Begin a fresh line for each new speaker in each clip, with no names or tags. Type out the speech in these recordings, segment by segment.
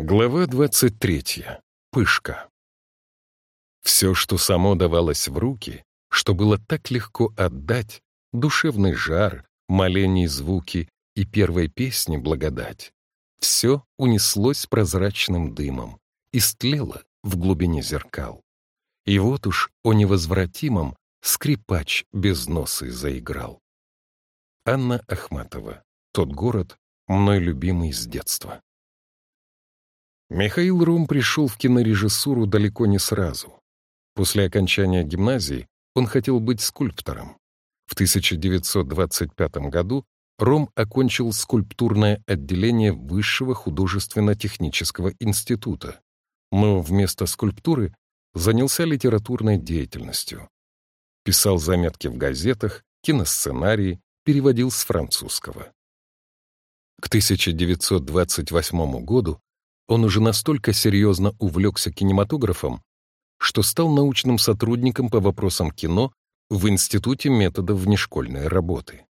Глава 23. Пышка. Все, что само давалось в руки, что было так легко отдать, душевный жар, моление звуки и первой песни благодать, все унеслось прозрачным дымом, истлело в глубине зеркал. И вот уж о невозвратимом скрипач без носа заиграл. Анна Ахматова. Тот город, мной любимый с детства. Михаил Рум пришел в кинорежиссуру далеко не сразу. После окончания гимназии он хотел быть скульптором. В 1925 году Ром окончил скульптурное отделение Высшего художественно-технического института, но вместо скульптуры занялся литературной деятельностью. Писал заметки в газетах, киносценарии, переводил с французского. К 1928 году он уже настолько серьезно увлекся кинематографом, что стал научным сотрудником по вопросам кино в Институте методов внешкольной работы.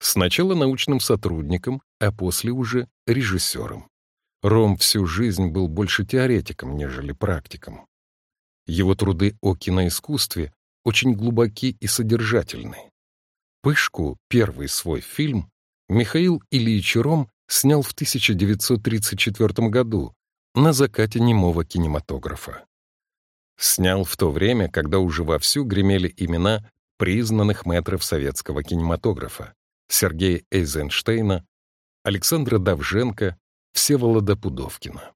Сначала научным сотрудником, а после уже режиссером. Ром всю жизнь был больше теоретиком, нежели практиком. Его труды о киноискусстве очень глубоки и содержательны. «Пышку», первый свой фильм, Михаил Ильич Ром снял в 1934 году на закате немого кинематографа. Снял в то время, когда уже вовсю гремели имена признанных метров советского кинематографа Сергея Эйзенштейна, Александра Давженко, Всеволода Пудовкина.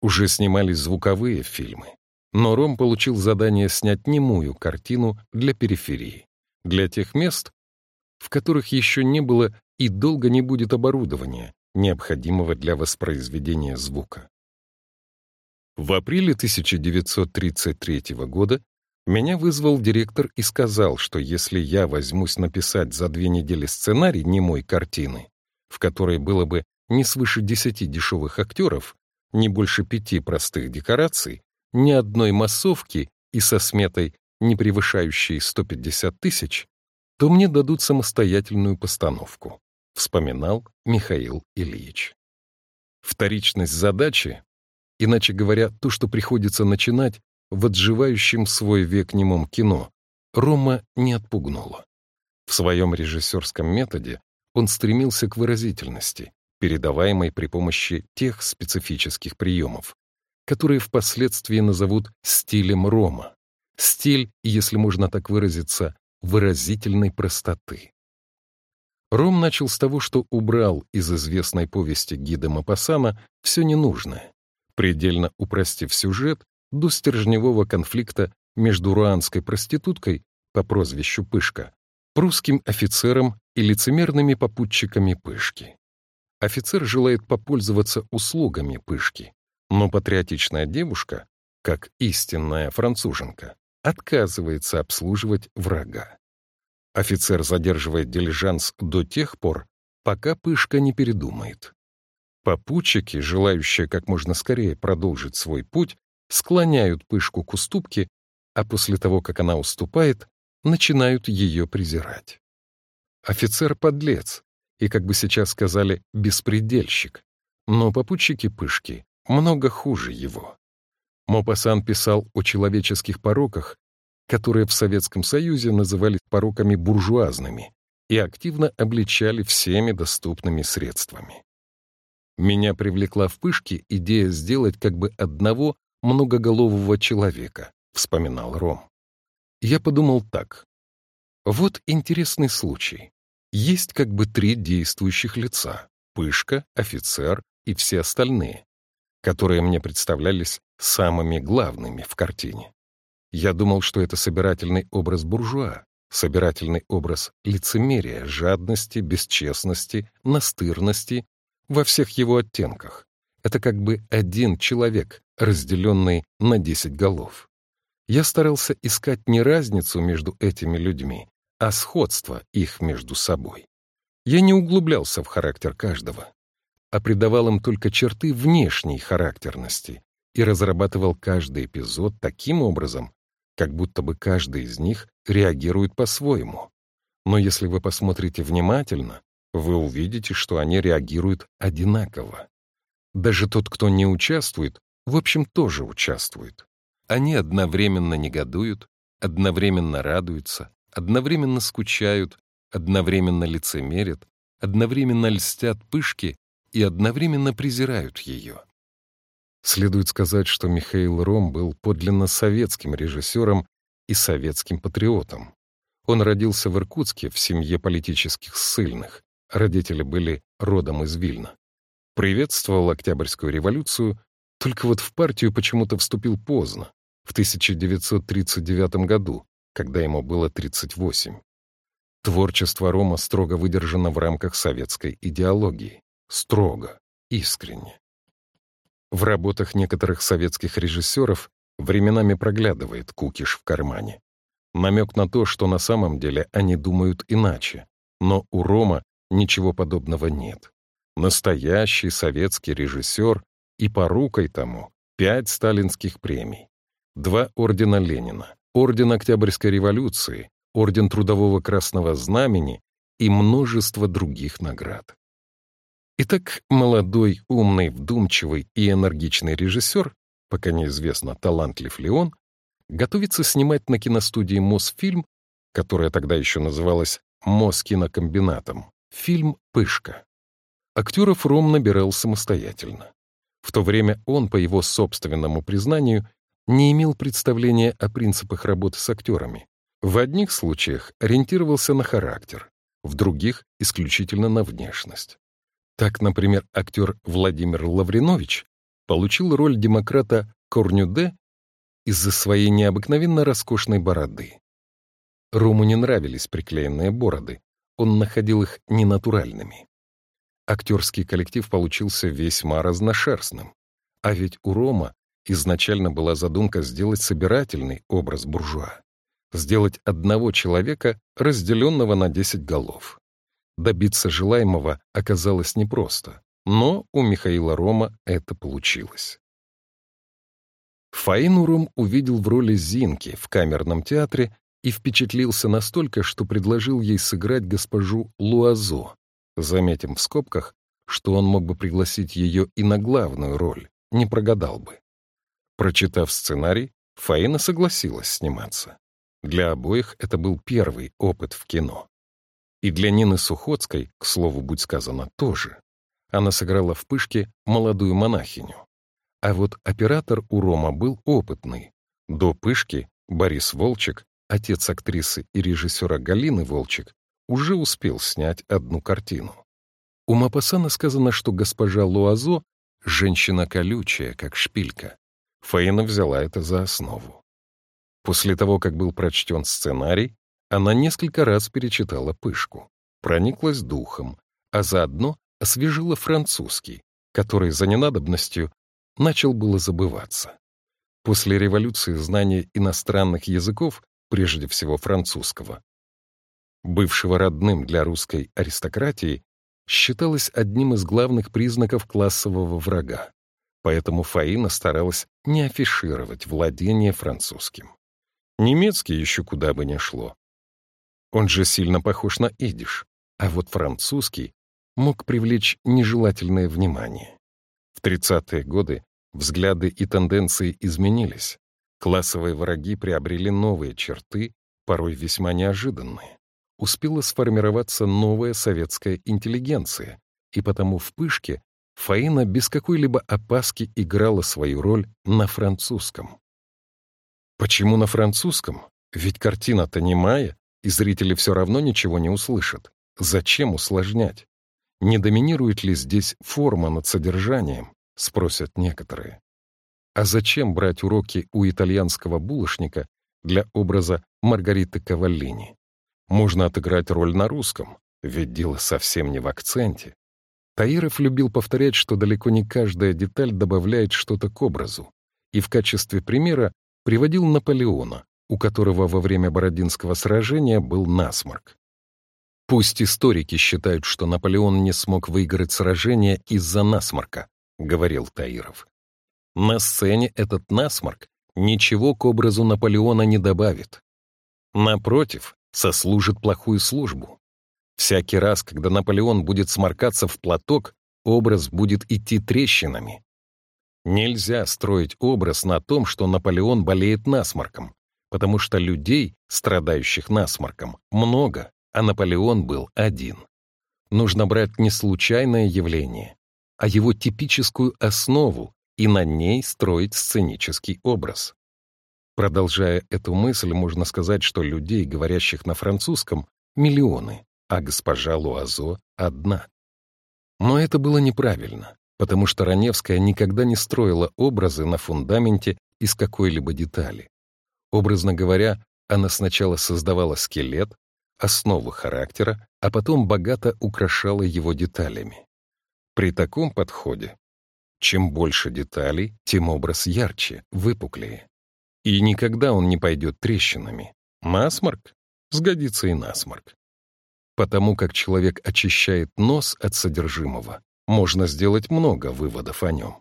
Уже снимались звуковые фильмы, но Ром получил задание снять немую картину для периферии, для тех мест, в которых еще не было и долго не будет оборудования, необходимого для воспроизведения звука. В апреле 1933 года меня вызвал директор и сказал, что если я возьмусь написать за две недели сценарий немой картины, в которой было бы не свыше десяти дешевых актеров, не больше пяти простых декораций, ни одной массовки и со сметой, не превышающей 150 тысяч, то мне дадут самостоятельную постановку вспоминал Михаил Ильич. Вторичность задачи, иначе говоря, то, что приходится начинать в отживающем свой век немом кино, Рома не отпугнула. В своем режиссерском методе он стремился к выразительности, передаваемой при помощи тех специфических приемов, которые впоследствии назовут стилем Рома. Стиль, если можно так выразиться, выразительной простоты. Ром начал с того, что убрал из известной повести гида Мапасана все ненужное, предельно упростив сюжет до стержневого конфликта между руанской проституткой по прозвищу Пышка, прусским офицером и лицемерными попутчиками Пышки. Офицер желает попользоваться услугами Пышки, но патриотичная девушка, как истинная француженка, отказывается обслуживать врага. Офицер задерживает дилижанс до тех пор, пока Пышка не передумает. Попутчики, желающие как можно скорее продолжить свой путь, склоняют Пышку к уступке, а после того, как она уступает, начинают ее презирать. Офицер — подлец, и, как бы сейчас сказали, беспредельщик, но попутчики Пышки много хуже его. Мопассан писал о человеческих пороках которые в Советском Союзе назывались пороками буржуазными и активно обличали всеми доступными средствами. Меня привлекла в пышке идея сделать как бы одного многоголового человека, вспоминал Ром. Я подумал так. Вот интересный случай. Есть как бы три действующих лица — Пышка, офицер и все остальные, которые мне представлялись самыми главными в картине. Я думал, что это собирательный образ буржуа, собирательный образ лицемерия, жадности, бесчестности, настырности во всех его оттенках. Это как бы один человек, разделенный на десять голов. Я старался искать не разницу между этими людьми, а сходство их между собой. Я не углублялся в характер каждого, а придавал им только черты внешней характерности и разрабатывал каждый эпизод таким образом, как будто бы каждый из них реагирует по-своему. Но если вы посмотрите внимательно, вы увидите, что они реагируют одинаково. Даже тот, кто не участвует, в общем, тоже участвует. Они одновременно негодуют, одновременно радуются, одновременно скучают, одновременно лицемерят, одновременно льстят пышки и одновременно презирают ее. Следует сказать, что Михаил Ром был подлинно советским режиссером и советским патриотом. Он родился в Иркутске в семье политических ссыльных. Родители были родом из Вильна. Приветствовал Октябрьскую революцию, только вот в партию почему-то вступил поздно, в 1939 году, когда ему было 38. Творчество Рома строго выдержано в рамках советской идеологии. Строго, искренне. В работах некоторых советских режиссеров временами проглядывает кукиш в кармане. Намек на то, что на самом деле они думают иначе. Но у Рома ничего подобного нет. Настоящий советский режиссер и порукой тому пять сталинских премий, два ордена Ленина, орден Октябрьской революции, орден Трудового Красного Знамени и множество других наград. Итак, молодой, умный, вдумчивый и энергичный режиссер, пока неизвестно, талантлив ли он, готовится снимать на киностудии «Мосфильм», которая тогда еще называлась «Москинокомбинатом», фильм «Пышка». Актеров Ром набирал самостоятельно. В то время он, по его собственному признанию, не имел представления о принципах работы с актерами. В одних случаях ориентировался на характер, в других — исключительно на внешность. Так, например, актер Владимир Лавринович получил роль демократа Корнюде из-за своей необыкновенно роскошной бороды. Рому не нравились приклеенные бороды, он находил их ненатуральными. Актерский коллектив получился весьма разношерстным, а ведь у Рома изначально была задумка сделать собирательный образ буржуа, сделать одного человека, разделенного на десять голов. Добиться желаемого оказалось непросто, но у Михаила Рома это получилось. Фаину Ром увидел в роли Зинки в камерном театре и впечатлился настолько, что предложил ей сыграть госпожу Луазо, заметим в скобках, что он мог бы пригласить ее и на главную роль, не прогадал бы. Прочитав сценарий, Фаина согласилась сниматься. Для обоих это был первый опыт в кино. И для Нины Сухоцкой, к слову, будь сказано, тоже. Она сыграла в «Пышке» молодую монахиню. А вот оператор у Рома был опытный. До «Пышки» Борис Волчек, отец актрисы и режиссера Галины Волчек, уже успел снять одну картину. У Мапасана сказано, что госпожа Луазо — женщина колючая, как шпилька. Фаина взяла это за основу. После того, как был прочтен сценарий, она несколько раз перечитала пышку, прониклась духом, а заодно освежила французский, который за ненадобностью начал было забываться. После революции знание иностранных языков, прежде всего французского, бывшего родным для русской аристократии, считалось одним из главных признаков классового врага. Поэтому Фаина старалась не афишировать владение французским. Немецкий еще куда бы ни шло. Он же сильно похож на идиш, а вот французский мог привлечь нежелательное внимание. В 30-е годы взгляды и тенденции изменились. Классовые враги приобрели новые черты, порой весьма неожиданные. Успела сформироваться новая советская интеллигенция, и потому в «Пышке» Фаина без какой-либо опаски играла свою роль на французском. Почему на французском? Ведь картина-то немая, и зрители все равно ничего не услышат. Зачем усложнять? Не доминирует ли здесь форма над содержанием, спросят некоторые. А зачем брать уроки у итальянского булочника для образа Маргариты Каваллини? Можно отыграть роль на русском, ведь дело совсем не в акценте. Таиров любил повторять, что далеко не каждая деталь добавляет что-то к образу, и в качестве примера приводил Наполеона, у которого во время Бородинского сражения был насморк. Пусть историки считают, что Наполеон не смог выиграть сражение из-за насморка, говорил Таиров. На сцене этот насморк ничего к образу Наполеона не добавит. Напротив, сослужит плохую службу. Всякий раз, когда Наполеон будет сморкаться в платок, образ будет идти трещинами. Нельзя строить образ на том, что Наполеон болеет насморком, потому что людей, страдающих насморком, много, а Наполеон был один. Нужно брать не случайное явление, а его типическую основу и на ней строить сценический образ. Продолжая эту мысль, можно сказать, что людей, говорящих на французском, миллионы, а госпожа Луазо одна. Но это было неправильно, потому что Раневская никогда не строила образы на фундаменте из какой-либо детали. Образно говоря, она сначала создавала скелет, основу характера, а потом богато украшала его деталями. При таком подходе, чем больше деталей, тем образ ярче, выпуклее. И никогда он не пойдет трещинами. Насморк? Сгодится и насморк. Потому как человек очищает нос от содержимого, можно сделать много выводов о нем.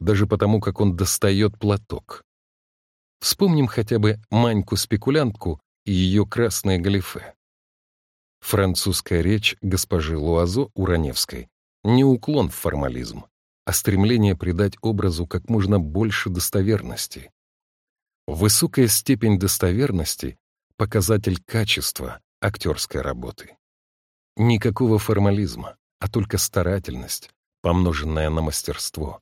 Даже потому, как он достает платок. Вспомним хотя бы Маньку-спекулянтку и ее красное галифе. Французская речь госпожи Луазо Ураневской не уклон в формализм, а стремление придать образу как можно больше достоверности. Высокая степень достоверности — показатель качества актерской работы. Никакого формализма, а только старательность, помноженная на мастерство.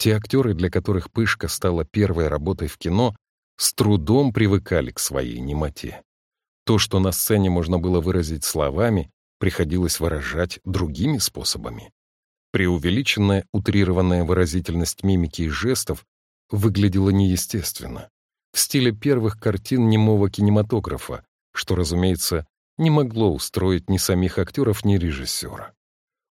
Те актеры, для которых «Пышка» стала первой работой в кино, с трудом привыкали к своей немоте. То, что на сцене можно было выразить словами, приходилось выражать другими способами. Преувеличенная, утрированная выразительность мимики и жестов выглядела неестественно, в стиле первых картин немого кинематографа, что, разумеется, не могло устроить ни самих актеров, ни режиссера.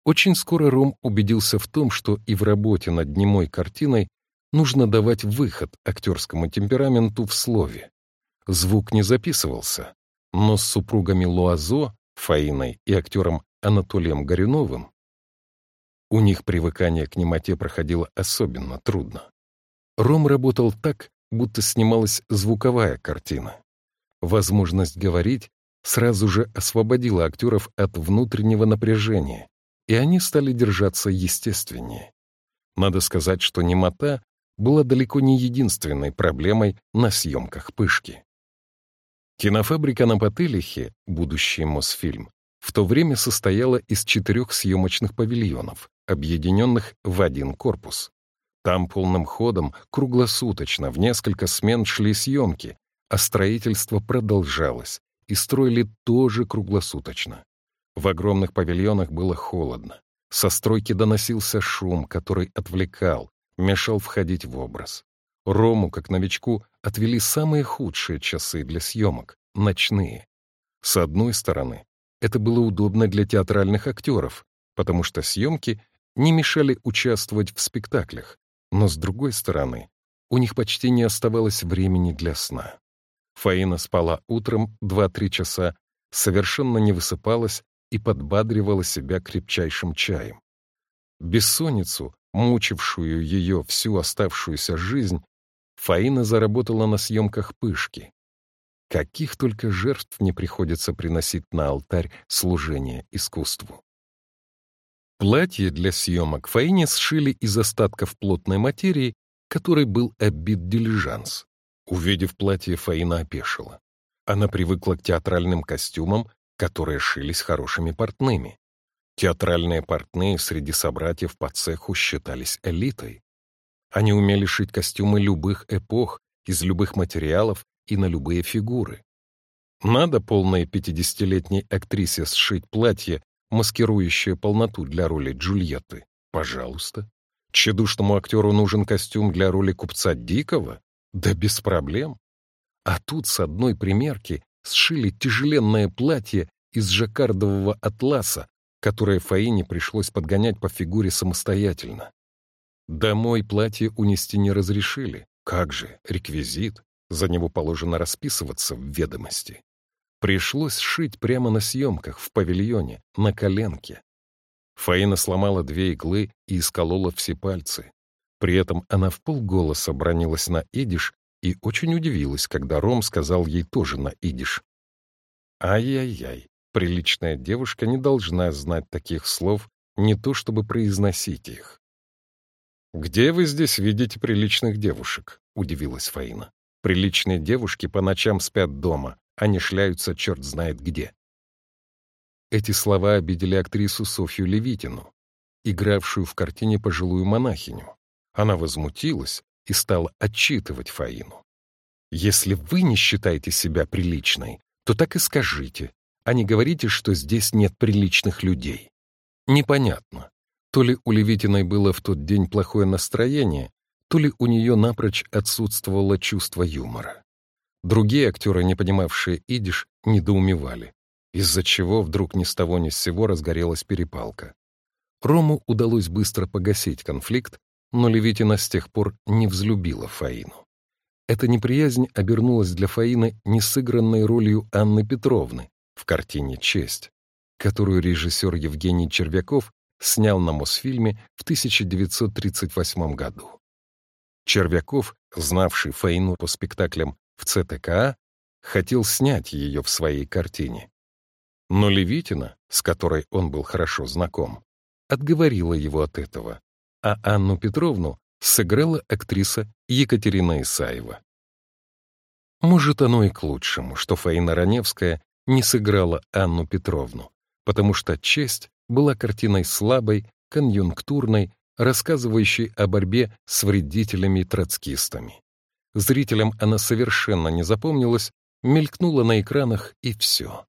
Очень скоро Ром убедился в том, что и в работе над немой картиной нужно давать выход актерскому темпераменту в слове. Звук не записывался, но с супругами Луазо Фаиной и актером Анатолием Горюновым, у них привыкание к немоте проходило особенно трудно. Ром работал так, будто снималась звуковая картина. Возможность говорить сразу же освободила актеров от внутреннего напряжения, и они стали держаться естественнее. Надо сказать, что немота была далеко не единственной проблемой на съемках «Пышки». Кинофабрика на Потылихе, будущий Мосфильм, в то время состояла из четырех съемочных павильонов, объединенных в один корпус. Там полным ходом, круглосуточно, в несколько смен шли съемки, а строительство продолжалось, и строили тоже круглосуточно. В огромных павильонах было холодно. Со стройки доносился шум, который отвлекал, мешал входить в образ. Рому, как новичку, отвели самые худшие часы для съемок — ночные. С одной стороны, это было удобно для театральных актеров, потому что съемки не мешали участвовать в спектаклях, но с другой стороны, у них почти не оставалось времени для сна. Фаина спала утром 2-3 часа, совершенно не высыпалась и подбадривала себя крепчайшим чаем. Бессонницу, мучившую ее всю оставшуюся жизнь, Фаина заработала на съемках пышки. Каких только жертв не приходится приносить на алтарь служения искусству. Платье для съемок Фаине сшили из остатков плотной материи, которой был обит дилижанс. Увидев платье, Фаина опешила. Она привыкла к театральным костюмам, которые шились хорошими портными. Театральные портные среди собратьев по цеху считались элитой. Они умели шить костюмы любых эпох, из любых материалов и на любые фигуры. Надо полной пятидесятилетней актрисе сшить платье, маскирующее полноту для роли Джульетты? Пожалуйста. Чедушному актеру нужен костюм для роли купца Дикого? Да без проблем. А тут с одной примерки сшили тяжеленное платье из жаккардового атласа, которое Фаине пришлось подгонять по фигуре самостоятельно. Домой платье унести не разрешили. Как же, реквизит. За него положено расписываться в ведомости. Пришлось шить прямо на съемках, в павильоне, на коленке. Фаина сломала две иглы и исколола все пальцы. При этом она в полголоса бронилась на идиш и очень удивилась, когда Ром сказал ей тоже на идиш. «Ай-яй-яй, приличная девушка не должна знать таких слов не то чтобы произносить их. «Где вы здесь видите приличных девушек?» — удивилась Фаина. «Приличные девушки по ночам спят дома, не шляются черт знает где». Эти слова обидели актрису Софью Левитину, игравшую в картине пожилую монахиню. Она возмутилась и стала отчитывать Фаину. «Если вы не считаете себя приличной, то так и скажите, а не говорите, что здесь нет приличных людей». Непонятно, то ли у Левитиной было в тот день плохое настроение, то ли у нее напрочь отсутствовало чувство юмора. Другие актеры, не понимавшие идиш, недоумевали, из-за чего вдруг ни с того ни с сего разгорелась перепалка. Рому удалось быстро погасить конфликт, но Левитина с тех пор не взлюбила Фаину. Эта неприязнь обернулась для Фаины несыгранной ролью Анны Петровны в картине «Честь», которую режиссер Евгений Червяков снял на Мосфильме в 1938 году. Червяков, знавший Фаину по спектаклям в ЦТКА, хотел снять ее в своей картине. Но Левитина, с которой он был хорошо знаком, отговорила его от этого, а Анну Петровну сыграла актриса Екатерина Исаева. Может, оно и к лучшему, что Фаина Раневская не сыграла Анну Петровну, потому что «Честь» была картиной слабой, конъюнктурной, рассказывающей о борьбе с вредителями и троцкистами. Зрителям она совершенно не запомнилась, мелькнула на экранах и все.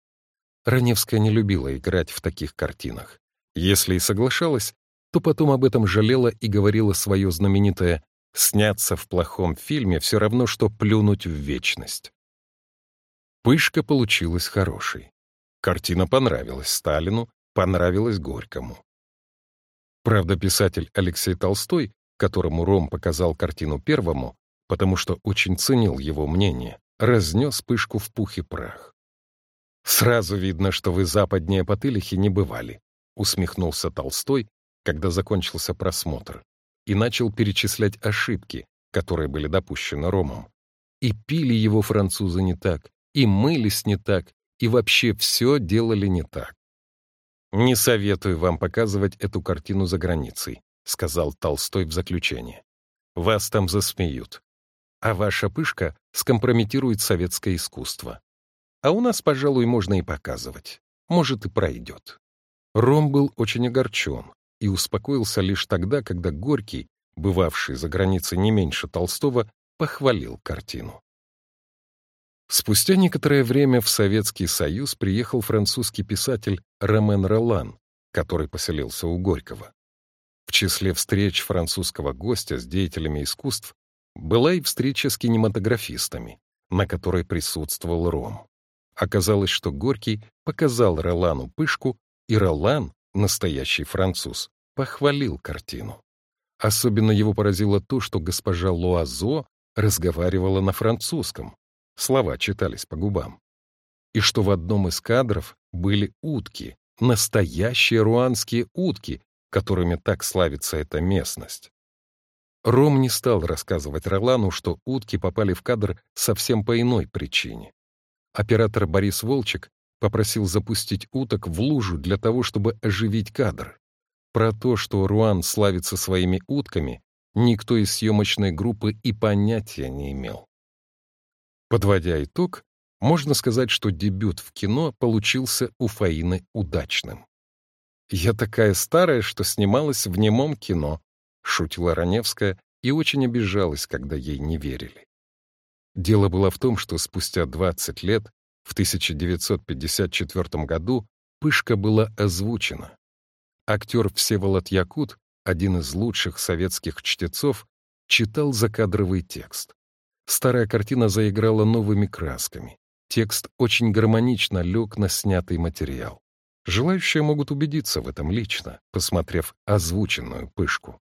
Раневская не любила играть в таких картинах. Если и соглашалась, то потом об этом жалела и говорила свое знаменитое «сняться в плохом фильме все равно, что плюнуть в вечность». Пышка получилась хорошей. Картина понравилась Сталину, понравилась Горькому. Правда, писатель Алексей Толстой, которому Ром показал картину первому, потому что очень ценил его мнение, разнес Пышку в пух и прах. «Сразу видно, что вы западнее Потылихи не бывали», усмехнулся Толстой, когда закончился просмотр, и начал перечислять ошибки, которые были допущены Ромом. И пили его французы не так, и мылись не так, и вообще все делали не так. «Не советую вам показывать эту картину за границей», сказал Толстой в заключение. «Вас там засмеют. А ваша пышка скомпрометирует советское искусство. А у нас, пожалуй, можно и показывать. Может, и пройдет». Ром был очень огорчен и успокоился лишь тогда, когда Горький, бывавший за границей не меньше Толстого, похвалил картину. Спустя некоторое время в Советский Союз приехал французский писатель Ромен Ролан, который поселился у Горького. В числе встреч французского гостя с деятелями искусств была и встреча с кинематографистами, на которой присутствовал Ром. Оказалось, что Горький показал Ролану пышку, и Ролан, настоящий француз, похвалил картину. Особенно его поразило то, что госпожа Луазо разговаривала на французском, Слова читались по губам. И что в одном из кадров были утки, настоящие руанские утки, которыми так славится эта местность. Ром не стал рассказывать Ролану, что утки попали в кадр совсем по иной причине. Оператор Борис Волчек попросил запустить уток в лужу для того, чтобы оживить кадр. Про то, что Руан славится своими утками, никто из съемочной группы и понятия не имел. Подводя итог, можно сказать, что дебют в кино получился у Фаины удачным. «Я такая старая, что снималась в немом кино», — шутила Раневская и очень обижалась, когда ей не верили. Дело было в том, что спустя 20 лет, в 1954 году, «Пышка» была озвучена. Актер Всеволод Якут, один из лучших советских чтецов, читал закадровый текст. Старая картина заиграла новыми красками. Текст очень гармонично лег на снятый материал. Желающие могут убедиться в этом лично, посмотрев озвученную пышку.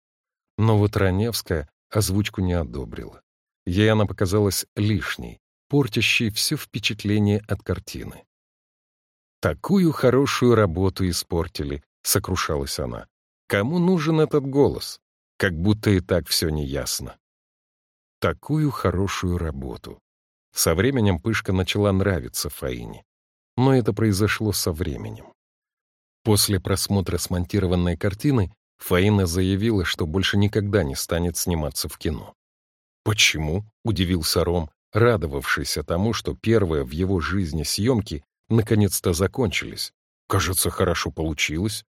Но вот Раневская озвучку не одобрила. Ей она показалась лишней, портящей все впечатление от картины. «Такую хорошую работу испортили», — сокрушалась она. «Кому нужен этот голос? Как будто и так все неясно» такую хорошую работу. Со временем Пышка начала нравиться Фаине. Но это произошло со временем. После просмотра смонтированной картины Фаина заявила, что больше никогда не станет сниматься в кино. «Почему?» — удивился Ром, радовавшийся тому, что первые в его жизни съемки наконец-то закончились. «Кажется, хорошо получилось».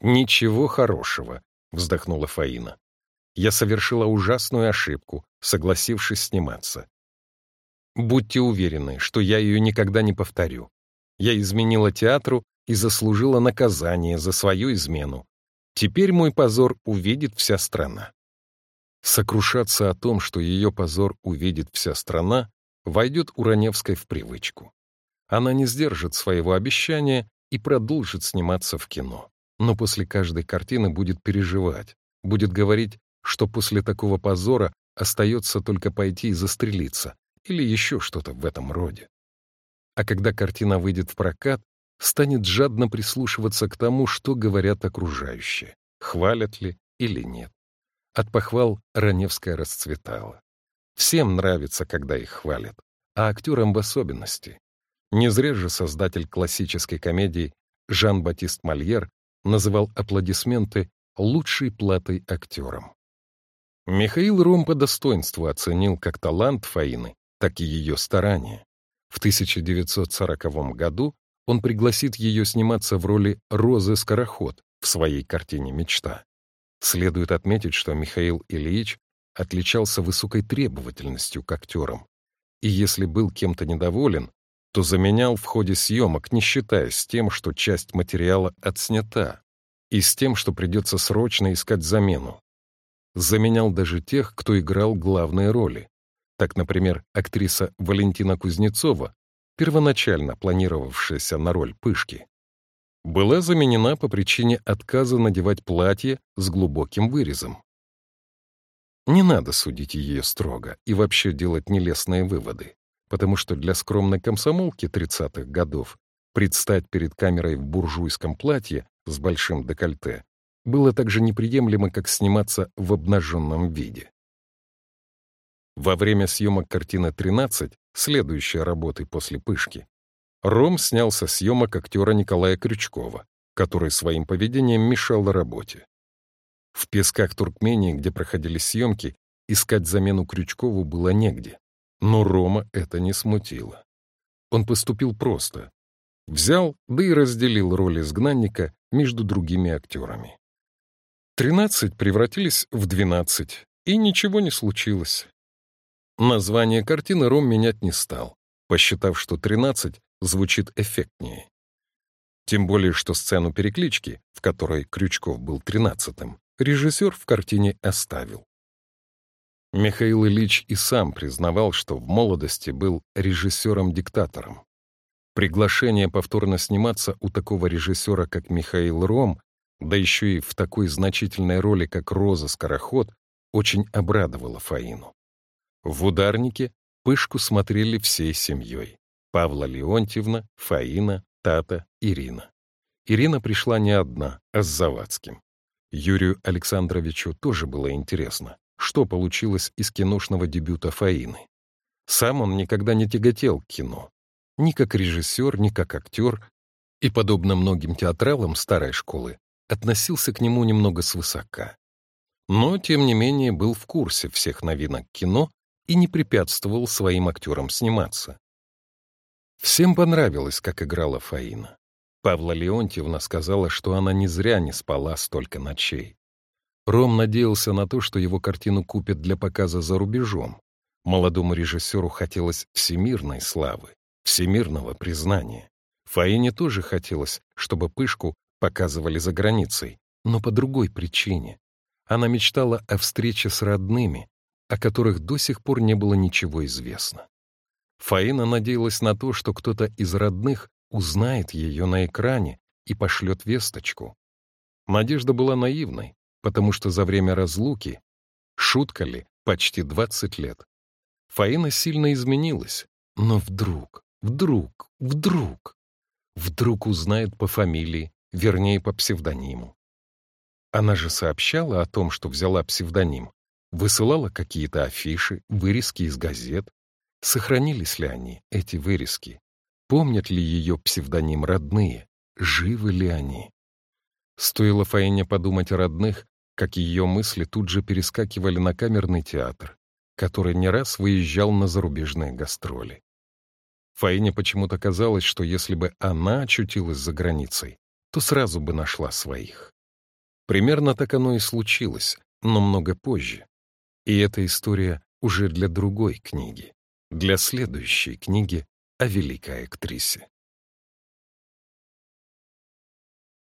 «Ничего хорошего», — вздохнула Фаина. «Я совершила ужасную ошибку, согласившись сниматься. Будьте уверены, что я ее никогда не повторю. Я изменила театру и заслужила наказание за свою измену. Теперь мой позор увидит вся страна. Сокрушаться о том, что ее позор увидит вся страна, войдет у Раневской в привычку. Она не сдержит своего обещания и продолжит сниматься в кино. Но после каждой картины будет переживать, будет говорить, что после такого позора остается только пойти и застрелиться, или еще что-то в этом роде. А когда картина выйдет в прокат, станет жадно прислушиваться к тому, что говорят окружающие, хвалят ли или нет. От похвал Раневская расцветала. Всем нравится, когда их хвалят, а актерам в особенности. Не зря же создатель классической комедии Жан-Батист Мольер называл аплодисменты лучшей платой актерам. Михаил Ром по достоинству оценил как талант Фаины, так и ее старания. В 1940 году он пригласит ее сниматься в роли Розы Скороход в своей картине «Мечта». Следует отметить, что Михаил Ильич отличался высокой требовательностью к актерам, и если был кем-то недоволен, то заменял в ходе съемок, не считаясь тем, что часть материала отснята, и с тем, что придется срочно искать замену. Заменял даже тех, кто играл главные роли. Так, например, актриса Валентина Кузнецова первоначально планировавшаяся на роль пышки, была заменена по причине отказа надевать платье с глубоким вырезом. Не надо судить ее строго и вообще делать нелестные выводы, потому что для скромной комсомолки 30-х годов предстать перед камерой в буржуйском платье с большим декольте было так же неприемлемо, как сниматься в обнаженном виде. Во время съемок картины «13» следующей работы после «Пышки», Ром снял со съемок актера Николая Крючкова, который своим поведением мешал работе. В песках Туркмении, где проходили съемки, искать замену Крючкову было негде. Но Рома это не смутило. Он поступил просто. Взял, да и разделил роль изгнанника между другими актерами. Тринадцать превратились в двенадцать, и ничего не случилось. Название картины Ром менять не стал, посчитав, что 13 звучит эффектнее. Тем более, что сцену переклички, в которой Крючков был тринадцатым, режиссер в картине оставил. Михаил Ильич и сам признавал, что в молодости был режиссером-диктатором. Приглашение повторно сниматься у такого режиссера, как Михаил Ром, да еще и в такой значительной роли, как Роза Скороход, очень обрадовало Фаину. В ударнике Пышку смотрели всей семьей. Павла Леонтьевна, Фаина, Тата, Ирина. Ирина пришла не одна, а с Завадским. Юрию Александровичу тоже было интересно, что получилось из киношного дебюта Фаины. Сам он никогда не тяготел к кино. Ни как режиссер, ни как актер, и, подобно многим театралам старой школы, относился к нему немного свысока. Но, тем не менее, был в курсе всех новинок кино и не препятствовал своим актерам сниматься. Всем понравилось, как играла Фаина. Павла Леонтьевна сказала, что она не зря не спала столько ночей. Ром надеялся на то, что его картину купят для показа за рубежом. Молодому режиссеру хотелось всемирной славы, всемирного признания. Фаине тоже хотелось, чтобы пышку показывали за границей, но по другой причине. Она мечтала о встрече с родными, о которых до сих пор не было ничего известно. Фаина надеялась на то, что кто-то из родных узнает ее на экране и пошлет весточку. Надежда была наивной, потому что за время разлуки, шутка ли, почти 20 лет, Фаина сильно изменилась, но вдруг, вдруг, вдруг, вдруг узнает по фамилии, вернее, по псевдониму. Она же сообщала о том, что взяла псевдоним, Высылала какие-то афиши, вырезки из газет. Сохранились ли они, эти вырезки? Помнят ли ее псевдоним родные? живы ли они. Стоило Фаине подумать о родных, как ее мысли тут же перескакивали на камерный театр, который не раз выезжал на зарубежные гастроли. Фаине почему-то казалось, что если бы она очутилась за границей, то сразу бы нашла своих. Примерно так оно и случилось, но много позже. И эта история уже для другой книги, для следующей книги о великой актрисе.